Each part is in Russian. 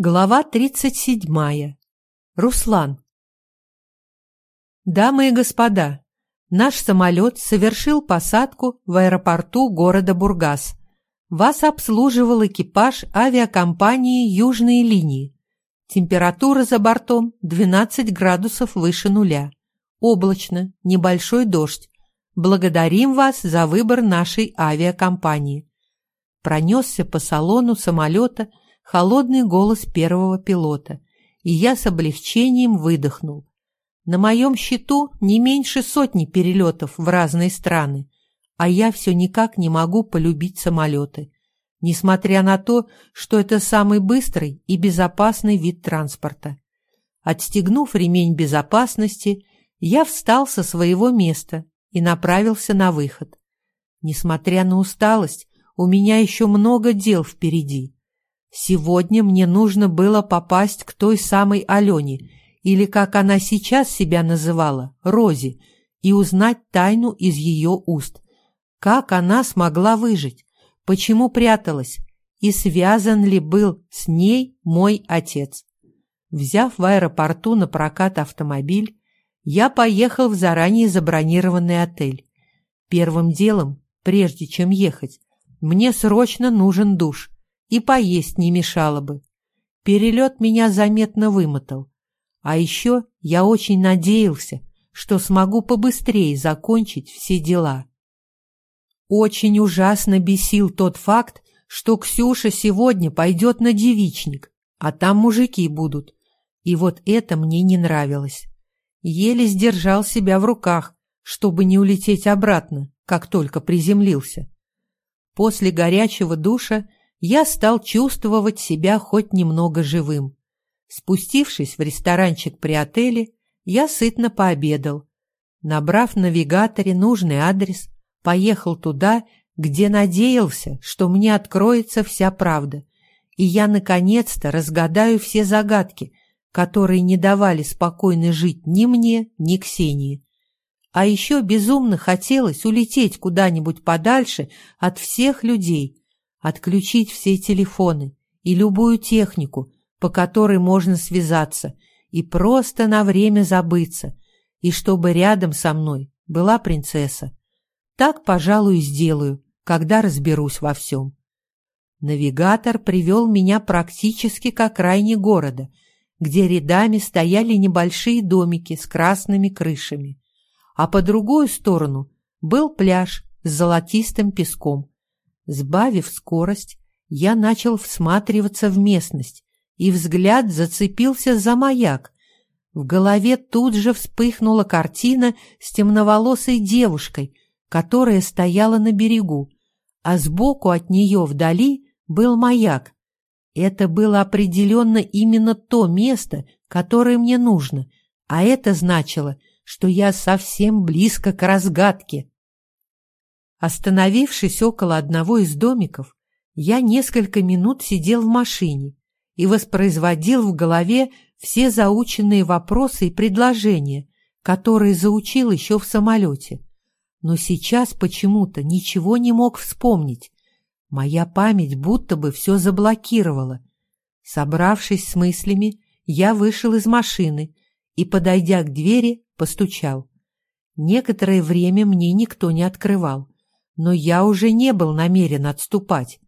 Глава 37. Руслан. Дамы и господа, наш самолет совершил посадку в аэропорту города Бургас. Вас обслуживал экипаж авиакомпании «Южные линии». Температура за бортом 12 градусов выше нуля. Облачно, небольшой дождь. Благодарим вас за выбор нашей авиакомпании. Пронесся по салону самолета – холодный голос первого пилота, и я с облегчением выдохнул. На моем счету не меньше сотни перелетов в разные страны, а я все никак не могу полюбить самолеты, несмотря на то, что это самый быстрый и безопасный вид транспорта. Отстегнув ремень безопасности, я встал со своего места и направился на выход. Несмотря на усталость, у меня еще много дел впереди. Сегодня мне нужно было попасть к той самой Алене, или, как она сейчас себя называла, Розе, и узнать тайну из ее уст. Как она смогла выжить? Почему пряталась? И связан ли был с ней мой отец? Взяв в аэропорту на прокат автомобиль, я поехал в заранее забронированный отель. Первым делом, прежде чем ехать, мне срочно нужен душ – и поесть не мешало бы. Перелет меня заметно вымотал. А еще я очень надеялся, что смогу побыстрее закончить все дела. Очень ужасно бесил тот факт, что Ксюша сегодня пойдет на девичник, а там мужики будут. И вот это мне не нравилось. Еле сдержал себя в руках, чтобы не улететь обратно, как только приземлился. После горячего душа я стал чувствовать себя хоть немного живым. Спустившись в ресторанчик при отеле, я сытно пообедал. Набрав в навигаторе нужный адрес, поехал туда, где надеялся, что мне откроется вся правда, и я наконец-то разгадаю все загадки, которые не давали спокойно жить ни мне, ни Ксении. А еще безумно хотелось улететь куда-нибудь подальше от всех людей, отключить все телефоны и любую технику, по которой можно связаться, и просто на время забыться, и чтобы рядом со мной была принцесса. Так, пожалуй, сделаю, когда разберусь во всем. Навигатор привел меня практически к окраине города, где рядами стояли небольшие домики с красными крышами, а по другую сторону был пляж с золотистым песком, Сбавив скорость, я начал всматриваться в местность, и взгляд зацепился за маяк. В голове тут же вспыхнула картина с темноволосой девушкой, которая стояла на берегу, а сбоку от нее вдали был маяк. Это было определенно именно то место, которое мне нужно, а это значило, что я совсем близко к разгадке. Остановившись около одного из домиков, я несколько минут сидел в машине и воспроизводил в голове все заученные вопросы и предложения, которые заучил еще в самолете. Но сейчас почему-то ничего не мог вспомнить. Моя память будто бы все заблокировала. Собравшись с мыслями, я вышел из машины и, подойдя к двери, постучал. Некоторое время мне никто не открывал но я уже не был намерен отступать.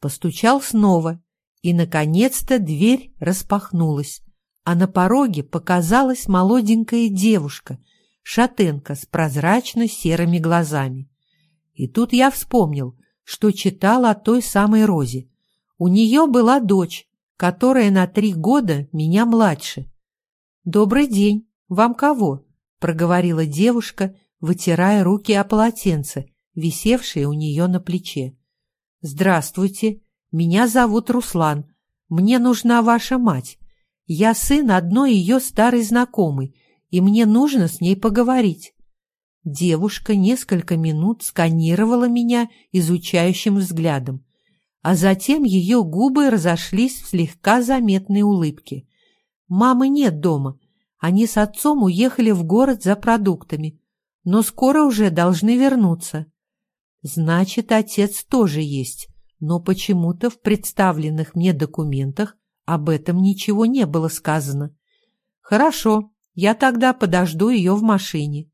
Постучал снова, и, наконец-то, дверь распахнулась, а на пороге показалась молоденькая девушка, шатенка с прозрачно-серыми глазами. И тут я вспомнил, что читал о той самой Розе. У нее была дочь, которая на три года меня младше. «Добрый день. Вам кого?» — проговорила девушка, вытирая руки о полотенце висевшее у нее на плече. «Здравствуйте, меня зовут Руслан. Мне нужна ваша мать. Я сын одной ее старой знакомой, и мне нужно с ней поговорить». Девушка несколько минут сканировала меня изучающим взглядом, а затем ее губы разошлись в слегка заметной улыбке. «Мамы нет дома. Они с отцом уехали в город за продуктами, но скоро уже должны вернуться. Значит, отец тоже есть, но почему-то в представленных мне документах об этом ничего не было сказано. Хорошо, я тогда подожду ее в машине.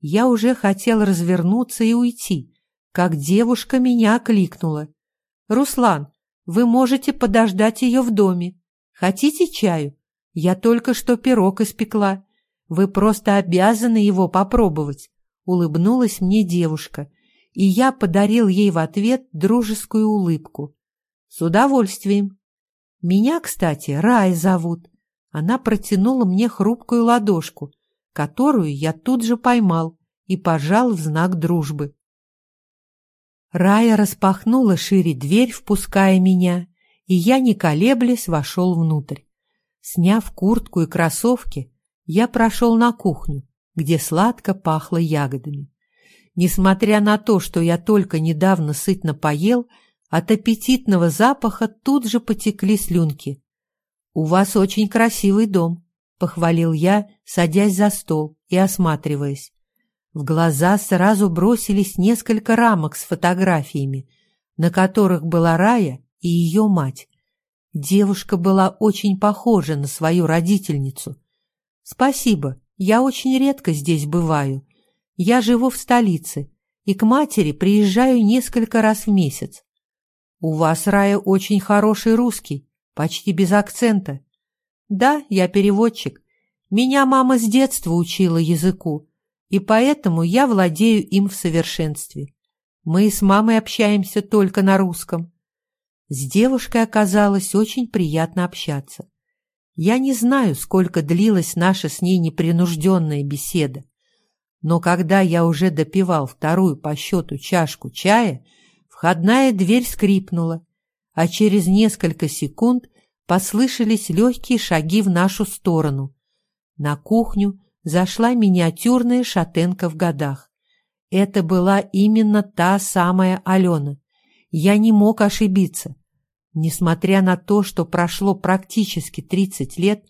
Я уже хотел развернуться и уйти, как девушка меня окликнула. «Руслан, вы можете подождать ее в доме. Хотите чаю? Я только что пирог испекла. Вы просто обязаны его попробовать», — улыбнулась мне девушка, и я подарил ей в ответ дружескую улыбку. «С удовольствием». «Меня, кстати, Рай зовут». Она протянула мне хрупкую ладошку, которую я тут же поймал и пожал в знак дружбы. Рая распахнула шире дверь, впуская меня, и я, не колеблясь, вошел внутрь. Сняв куртку и кроссовки, я прошел на кухню, где сладко пахло ягодами. Несмотря на то, что я только недавно сытно поел, от аппетитного запаха тут же потекли слюнки. «У вас очень красивый дом», — похвалил я, садясь за стол и осматриваясь. В глаза сразу бросились несколько рамок с фотографиями, на которых была Рая и ее мать. Девушка была очень похожа на свою родительницу. «Спасибо, я очень редко здесь бываю. Я живу в столице и к матери приезжаю несколько раз в месяц. У вас, Рая, очень хороший русский, почти без акцента. Да, я переводчик. Меня мама с детства учила языку, и поэтому я владею им в совершенстве. Мы с мамой общаемся только на русском. С девушкой оказалось очень приятно общаться. Я не знаю, сколько длилась наша с ней непринужденная беседа, но когда я уже допивал вторую по счету чашку чая, входная дверь скрипнула, а через несколько секунд послышались легкие шаги в нашу сторону. На кухню зашла миниатюрная шатенка в годах. Это была именно та самая Алена. Я не мог ошибиться. Несмотря на то, что прошло практически 30 лет,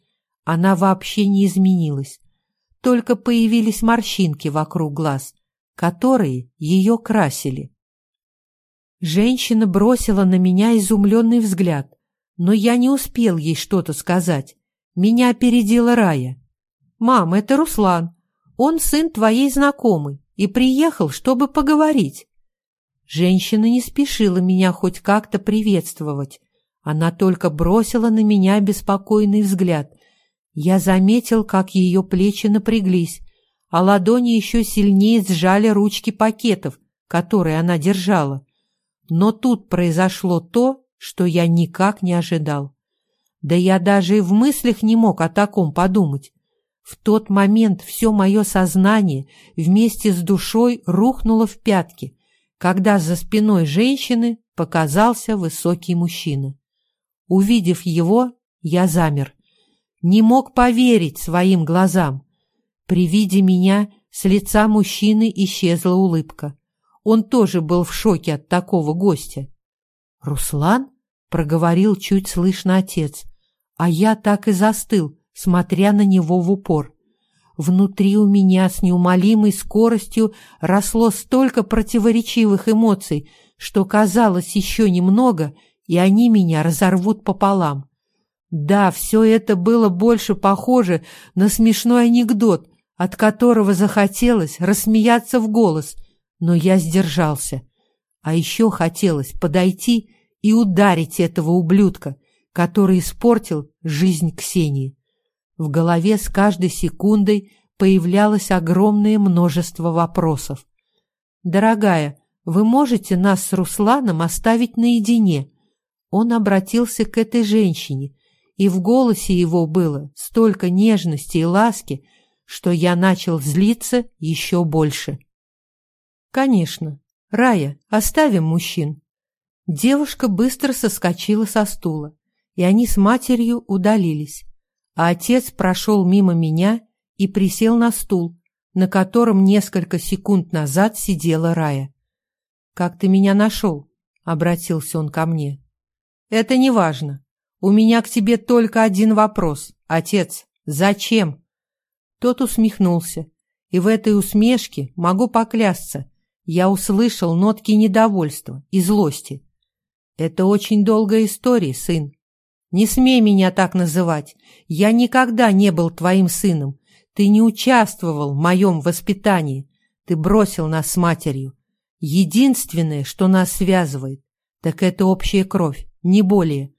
она вообще не изменилась. Только появились морщинки вокруг глаз, которые ее красили. Женщина бросила на меня изумленный взгляд, но я не успел ей что-то сказать. Меня опередила Рая. «Мам, это Руслан. Он сын твоей знакомой и приехал, чтобы поговорить». Женщина не спешила меня хоть как-то приветствовать. Она только бросила на меня беспокойный взгляд. Я заметил, как ее плечи напряглись, а ладони еще сильнее сжали ручки пакетов, которые она держала. Но тут произошло то, что я никак не ожидал. Да я даже и в мыслях не мог о таком подумать. В тот момент все мое сознание вместе с душой рухнуло в пятки, когда за спиной женщины показался высокий мужчина. Увидев его, я замер. Не мог поверить своим глазам. При виде меня с лица мужчины исчезла улыбка. Он тоже был в шоке от такого гостя. «Руслан?» — проговорил чуть слышно отец. А я так и застыл, смотря на него в упор. Внутри у меня с неумолимой скоростью росло столько противоречивых эмоций, что казалось еще немного, и они меня разорвут пополам. Да, все это было больше похоже на смешной анекдот, от которого захотелось рассмеяться в голос, но я сдержался. А еще хотелось подойти и ударить этого ублюдка, который испортил жизнь Ксении. В голове с каждой секундой появлялось огромное множество вопросов. «Дорогая, вы можете нас с Русланом оставить наедине?» Он обратился к этой женщине, и в голосе его было столько нежности и ласки, что я начал злиться еще больше. «Конечно. Рая, оставим мужчин». Девушка быстро соскочила со стула, и они с матерью удалились а отец прошел мимо меня и присел на стул, на котором несколько секунд назад сидела Рая. «Как ты меня нашел?» — обратился он ко мне. «Это не важно. У меня к тебе только один вопрос. Отец, зачем?» Тот усмехнулся, и в этой усмешке, могу поклясться, я услышал нотки недовольства и злости. «Это очень долгая история, сын. Не смей меня так называть. Я никогда не был твоим сыном. Ты не участвовал в моем воспитании. Ты бросил нас с матерью. Единственное, что нас связывает, так это общая кровь, не более.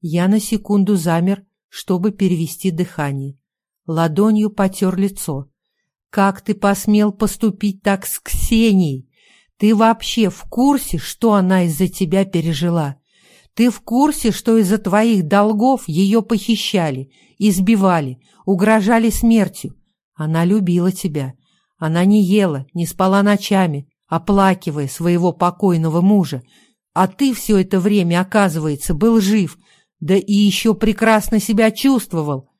Я на секунду замер, чтобы перевести дыхание. Ладонью потер лицо. Как ты посмел поступить так с Ксенией? Ты вообще в курсе, что она из-за тебя пережила? Ты в курсе, что из-за твоих долгов ее похищали, избивали, угрожали смертью? Она любила тебя. Она не ела, не спала ночами, оплакивая своего покойного мужа. А ты все это время, оказывается, был жив, да и еще прекрасно себя чувствовал.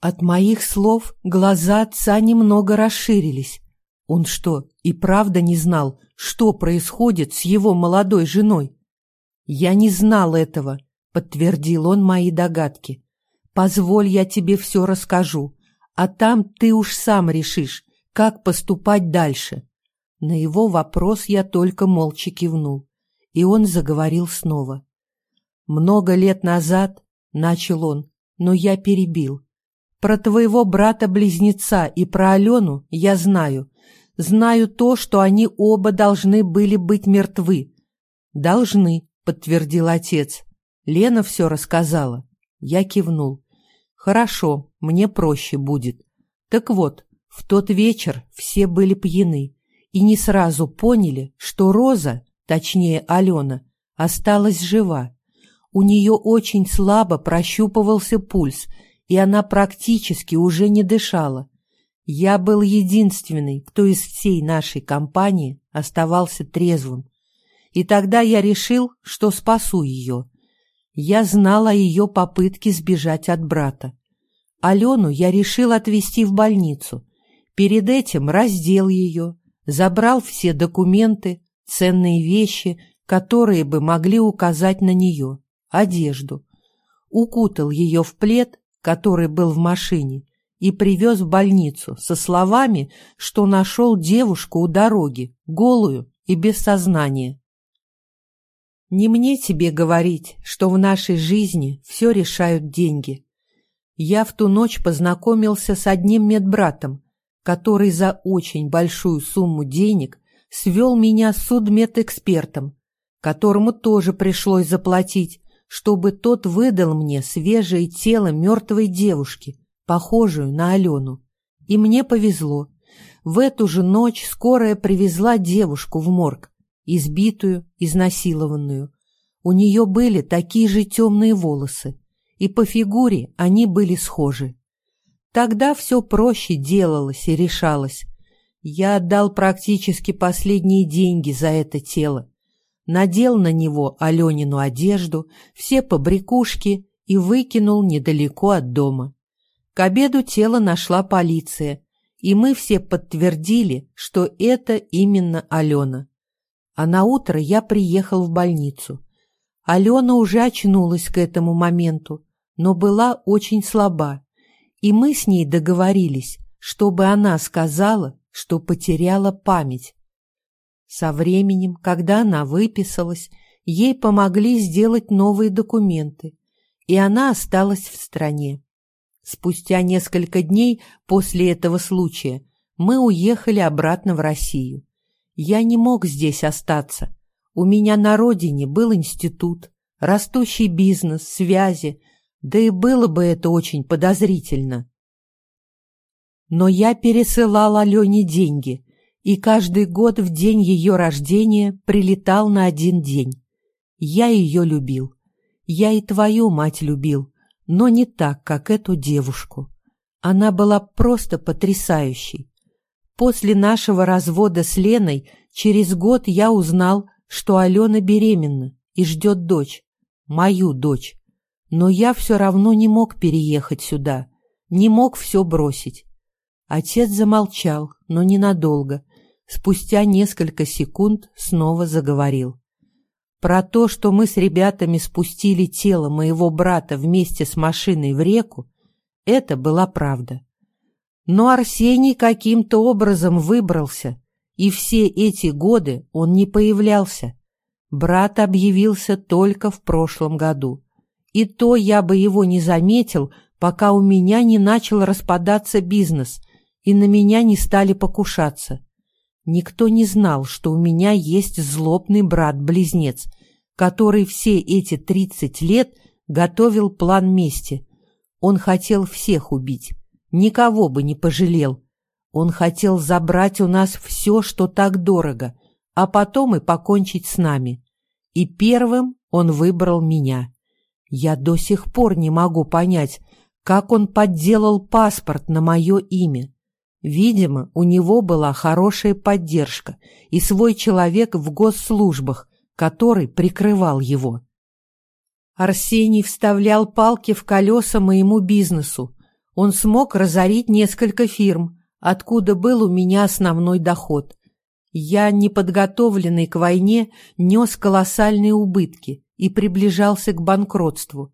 От моих слов глаза отца немного расширились. Он что, и правда не знал, что происходит с его молодой женой? «Я не знал этого», — подтвердил он мои догадки. «Позволь, я тебе все расскажу, а там ты уж сам решишь, как поступать дальше». На его вопрос я только молча кивнул, и он заговорил снова. «Много лет назад», — начал он, но я перебил. «Про твоего брата-близнеца и про Алену я знаю. Знаю то, что они оба должны были быть мертвы». «Должны», подтвердил отец. Лена все рассказала. Я кивнул. Хорошо, мне проще будет. Так вот, в тот вечер все были пьяны и не сразу поняли, что Роза, точнее Алена, осталась жива. У нее очень слабо прощупывался пульс, и она практически уже не дышала. Я был единственный, кто из всей нашей компании оставался трезвым. И тогда я решил, что спасу ее. Я знал о ее попытке сбежать от брата. Алену я решил отвезти в больницу. Перед этим раздел ее, забрал все документы, ценные вещи, которые бы могли указать на нее, одежду. Укутал ее в плед, который был в машине, и привез в больницу со словами, что нашел девушку у дороги, голую и без сознания. Не мне тебе говорить, что в нашей жизни все решают деньги. Я в ту ночь познакомился с одним медбратом, который за очень большую сумму денег свел меня с судмедэкспертом, которому тоже пришлось заплатить, чтобы тот выдал мне свежее тело мертвой девушки, похожую на Алену. И мне повезло. В эту же ночь скорая привезла девушку в морг избитую, изнасилованную. У нее были такие же темные волосы, и по фигуре они были схожи. Тогда все проще делалось и решалось. Я отдал практически последние деньги за это тело, надел на него Аленину одежду, все побрякушки и выкинул недалеко от дома. К обеду тело нашла полиция, и мы все подтвердили, что это именно Алена а на утро я приехал в больницу. Алена уже очнулась к этому моменту, но была очень слаба, и мы с ней договорились, чтобы она сказала, что потеряла память. Со временем, когда она выписалась, ей помогли сделать новые документы, и она осталась в стране. Спустя несколько дней после этого случая мы уехали обратно в Россию. Я не мог здесь остаться. У меня на родине был институт, растущий бизнес, связи, да и было бы это очень подозрительно. Но я пересылал Алене деньги, и каждый год в день ее рождения прилетал на один день. Я ее любил. Я и твою мать любил, но не так, как эту девушку. Она была просто потрясающей. После нашего развода с Леной через год я узнал, что Алена беременна и ждет дочь, мою дочь. Но я все равно не мог переехать сюда, не мог все бросить. Отец замолчал, но ненадолго. Спустя несколько секунд снова заговорил. Про то, что мы с ребятами спустили тело моего брата вместе с машиной в реку, это была правда. Но Арсений каким-то образом выбрался, и все эти годы он не появлялся. Брат объявился только в прошлом году. И то я бы его не заметил, пока у меня не начал распадаться бизнес, и на меня не стали покушаться. Никто не знал, что у меня есть злобный брат-близнец, который все эти тридцать лет готовил план мести. Он хотел всех убить, никого бы не пожалел. Он хотел забрать у нас все, что так дорого, а потом и покончить с нами. И первым он выбрал меня. Я до сих пор не могу понять, как он подделал паспорт на мое имя. Видимо, у него была хорошая поддержка и свой человек в госслужбах, который прикрывал его. Арсений вставлял палки в колеса моему бизнесу. Он смог разорить несколько фирм, откуда был у меня основной доход. Я, неподготовленный к войне, нес колоссальные убытки и приближался к банкротству.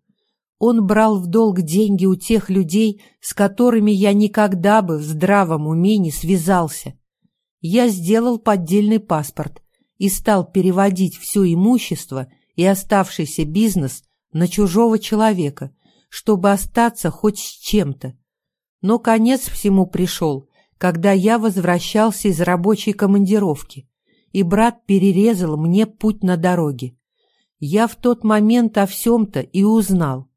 Он брал в долг деньги у тех людей, с которыми я никогда бы в здравом уме не связался. Я сделал поддельный паспорт и стал переводить все имущество и оставшийся бизнес на чужого человека, чтобы остаться хоть с чем-то. Но конец всему пришел, когда я возвращался из рабочей командировки, и брат перерезал мне путь на дороге. Я в тот момент о всем-то и узнал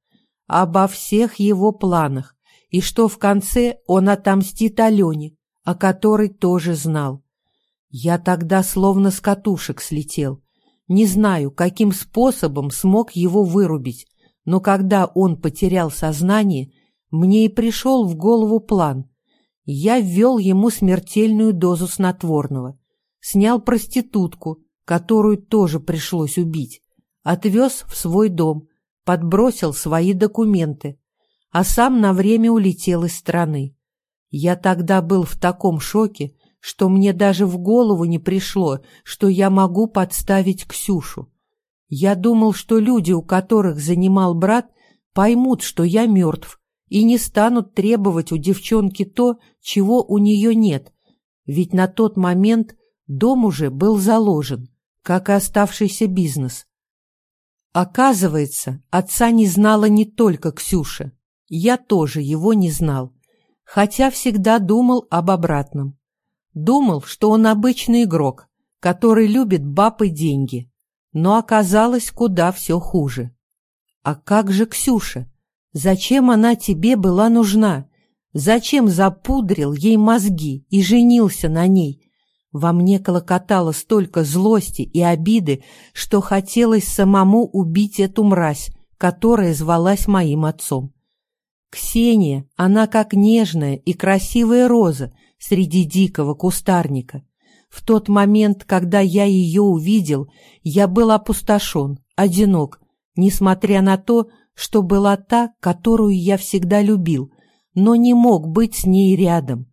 обо всех его планах, и что в конце он отомстит Алене, о которой тоже знал. Я тогда словно с катушек слетел. Не знаю, каким способом смог его вырубить, но когда он потерял сознание, мне и пришел в голову план. Я ввел ему смертельную дозу снотворного, снял проститутку, которую тоже пришлось убить, отвез в свой дом, подбросил свои документы, а сам на время улетел из страны. Я тогда был в таком шоке, что мне даже в голову не пришло, что я могу подставить Ксюшу. Я думал, что люди, у которых занимал брат, поймут, что я мертв, и не станут требовать у девчонки то, чего у нее нет, ведь на тот момент дом уже был заложен, как и оставшийся бизнес. Оказывается, отца не знала не только Ксюша. Я тоже его не знал, хотя всегда думал об обратном. Думал, что он обычный игрок, который любит баб и деньги, но оказалось куда все хуже. А как же Ксюша? Зачем она тебе была нужна? Зачем запудрил ей мозги и женился на ней, во мне колокотало столько злости и обиды, что хотелось самому убить эту мразь, которая звалась моим отцом. Ксения, она как нежная и красивая роза среди дикого кустарника. В тот момент, когда я ее увидел, я был опустошен, одинок, несмотря на то, что была та, которую я всегда любил, но не мог быть с ней рядом.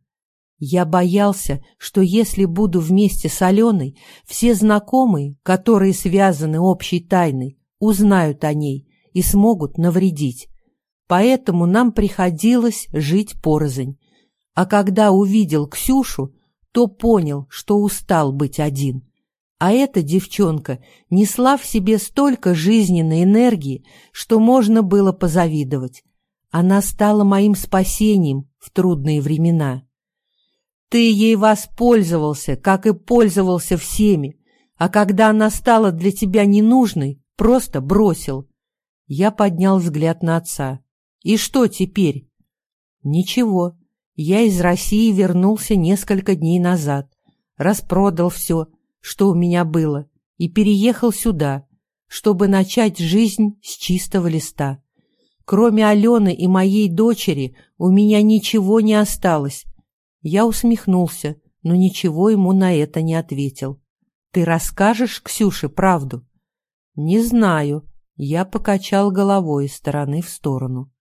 Я боялся, что если буду вместе с Аленой, все знакомые, которые связаны общей тайной, узнают о ней и смогут навредить. Поэтому нам приходилось жить порознь. А когда увидел Ксюшу, то понял, что устал быть один. А эта девчонка несла в себе столько жизненной энергии, что можно было позавидовать. Она стала моим спасением в трудные времена. Ты ей воспользовался, как и пользовался всеми, а когда она стала для тебя ненужной, просто бросил. Я поднял взгляд на отца. И что теперь? Ничего. Я из России вернулся несколько дней назад, распродал все, что у меня было, и переехал сюда, чтобы начать жизнь с чистого листа. Кроме Алены и моей дочери у меня ничего не осталось, я усмехнулся, но ничего ему на это не ответил. «Ты расскажешь Ксюше правду?» «Не знаю». Я покачал головой из стороны в сторону.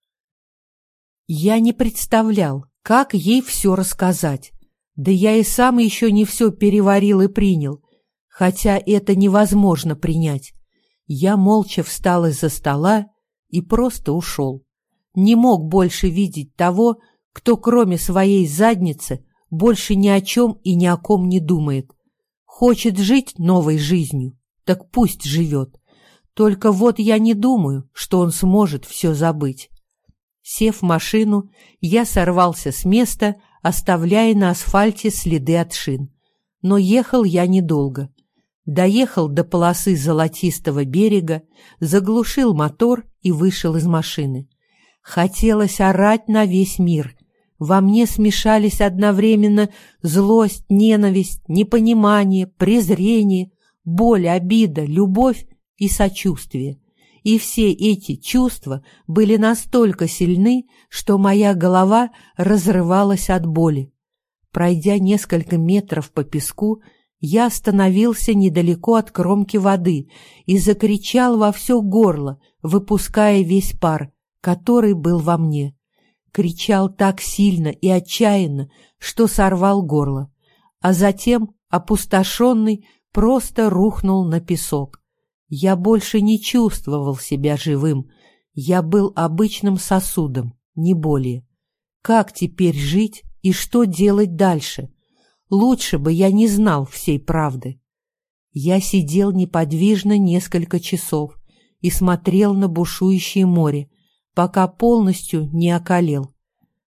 Я не представлял, как ей все рассказать. Да я и сам еще не все переварил и принял, хотя это невозможно принять. Я молча встал из-за стола и просто ушел. Не мог больше видеть того, кто кроме своей задницы больше ни о чем и ни о ком не думает. Хочет жить новой жизнью, так пусть живет. Только вот я не думаю, что он сможет все забыть. Сев в машину, я сорвался с места, оставляя на асфальте следы от шин. Но ехал я недолго. Доехал до полосы золотистого берега, заглушил мотор и вышел из машины. Хотелось орать на весь мир. Во мне смешались одновременно злость, ненависть, непонимание, презрение, боль, обида, любовь и сочувствие. И все эти чувства были настолько сильны, что моя голова разрывалась от боли. Пройдя несколько метров по песку, я остановился недалеко от кромки воды и закричал во все горло, выпуская весь пар, который был во мне. Кричал так сильно и отчаянно, что сорвал горло, а затем, опустошенный, просто рухнул на песок. Я больше не чувствовал себя живым. Я был обычным сосудом, не более. Как теперь жить и что делать дальше? Лучше бы я не знал всей правды. Я сидел неподвижно несколько часов и смотрел на бушующее море, пока полностью не околел.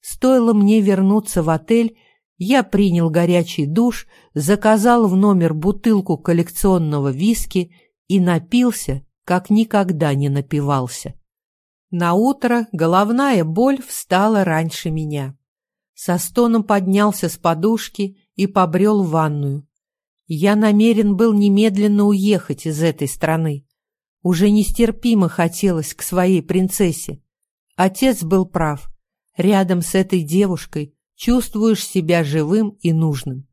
Стоило мне вернуться в отель, я принял горячий душ, заказал в номер бутылку коллекционного виски и напился, как никогда не напивался. На утро головная боль встала раньше меня. Со стоном поднялся с подушки и побрел в ванную. Я намерен был немедленно уехать из этой страны. Уже нестерпимо хотелось к своей принцессе. Отец был прав. Рядом с этой девушкой чувствуешь себя живым и нужным.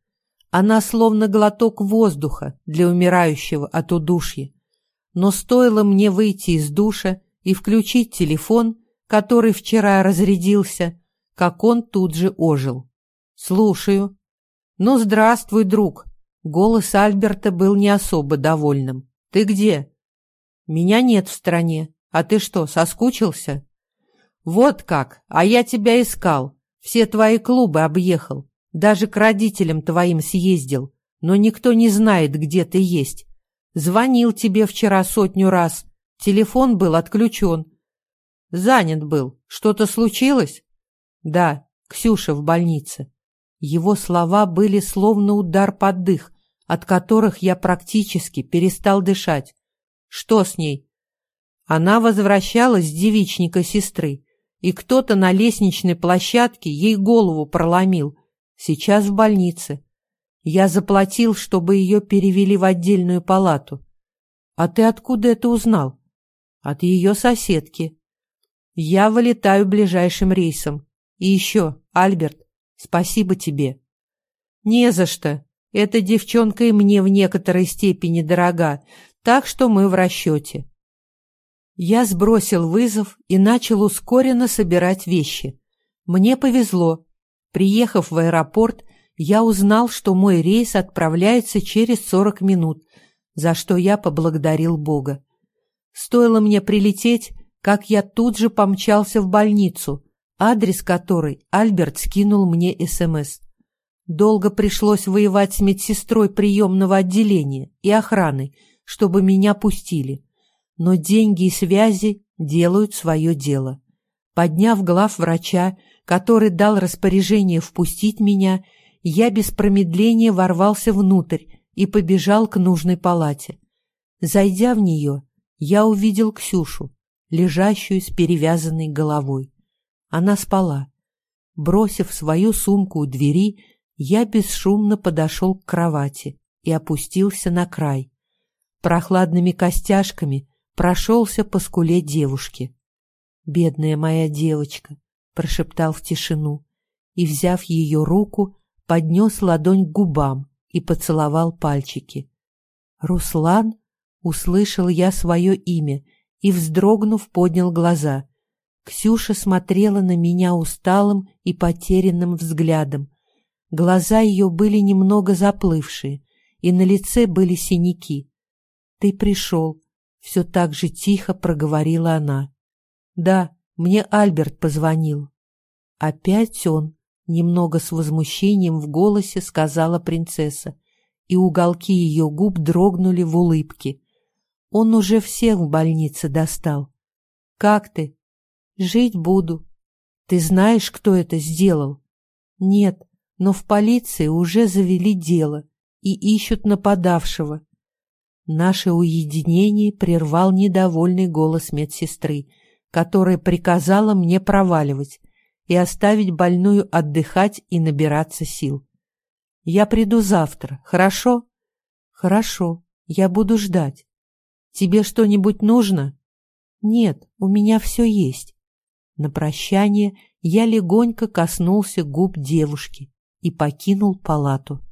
Она словно глоток воздуха для умирающего от удушья. Но стоило мне выйти из душа и включить телефон, который вчера разрядился, как он тут же ожил. «Слушаю». «Ну, здравствуй, друг». Голос Альберта был не особо довольным. «Ты где?» «Меня нет в стране. А ты что, соскучился?» «Вот как! А я тебя искал. Все твои клубы объехал. Даже к родителям твоим съездил, но никто не знает, где ты есть. Звонил тебе вчера сотню раз. Телефон был отключен. Занят был. Что-то случилось? Да, Ксюша в больнице. Его слова были словно удар под дых, от которых я практически перестал дышать. Что с ней? Она возвращалась с девичника сестры, и кто-то на лестничной площадке ей голову проломил, Сейчас в больнице. Я заплатил, чтобы ее перевели в отдельную палату. А ты откуда это узнал? От ее соседки. Я вылетаю ближайшим рейсом. И еще, Альберт, спасибо тебе. Не за что. Эта девчонка и мне в некоторой степени дорога, так что мы в расчете. Я сбросил вызов и начал ускоренно собирать вещи. Мне повезло. Приехав в аэропорт, я узнал, что мой рейс отправляется через 40 минут, за что я поблагодарил Бога. Стоило мне прилететь, как я тут же помчался в больницу, адрес которой Альберт скинул мне СМС. Долго пришлось воевать с медсестрой приемного отделения и охраной, чтобы меня пустили. Но деньги и связи делают свое дело. Подняв глав врача, который дал распоряжение впустить меня, я без промедления ворвался внутрь и побежал к нужной палате. Зайдя в нее, я увидел Ксюшу, лежащую с перевязанной головой. Она спала. Бросив свою сумку у двери, я бесшумно подошел к кровати и опустился на край. Прохладными костяшками прошелся по скуле девушки. Бедная моя девочка, прошептал в тишину и, взяв ее руку, поднес ладонь к губам и поцеловал пальчики. «Руслан?» — услышал я свое имя и, вздрогнув, поднял глаза. Ксюша смотрела на меня усталым и потерянным взглядом. Глаза ее были немного заплывшие, и на лице были синяки. «Ты пришел», — все так же тихо проговорила она. «Да, мне Альберт позвонил. Опять он, немного с возмущением в голосе сказала принцесса, и уголки ее губ дрогнули в улыбке. Он уже всех в больнице достал. Как ты? Жить буду. Ты знаешь, кто это сделал? Нет, но в полиции уже завели дело и ищут нападавшего. Наше уединение прервал недовольный голос медсестры, которая приказала мне проваливать и оставить больную отдыхать и набираться сил. Я приду завтра, хорошо? Хорошо, я буду ждать. Тебе что-нибудь нужно? Нет, у меня все есть. На прощание я легонько коснулся губ девушки и покинул палату.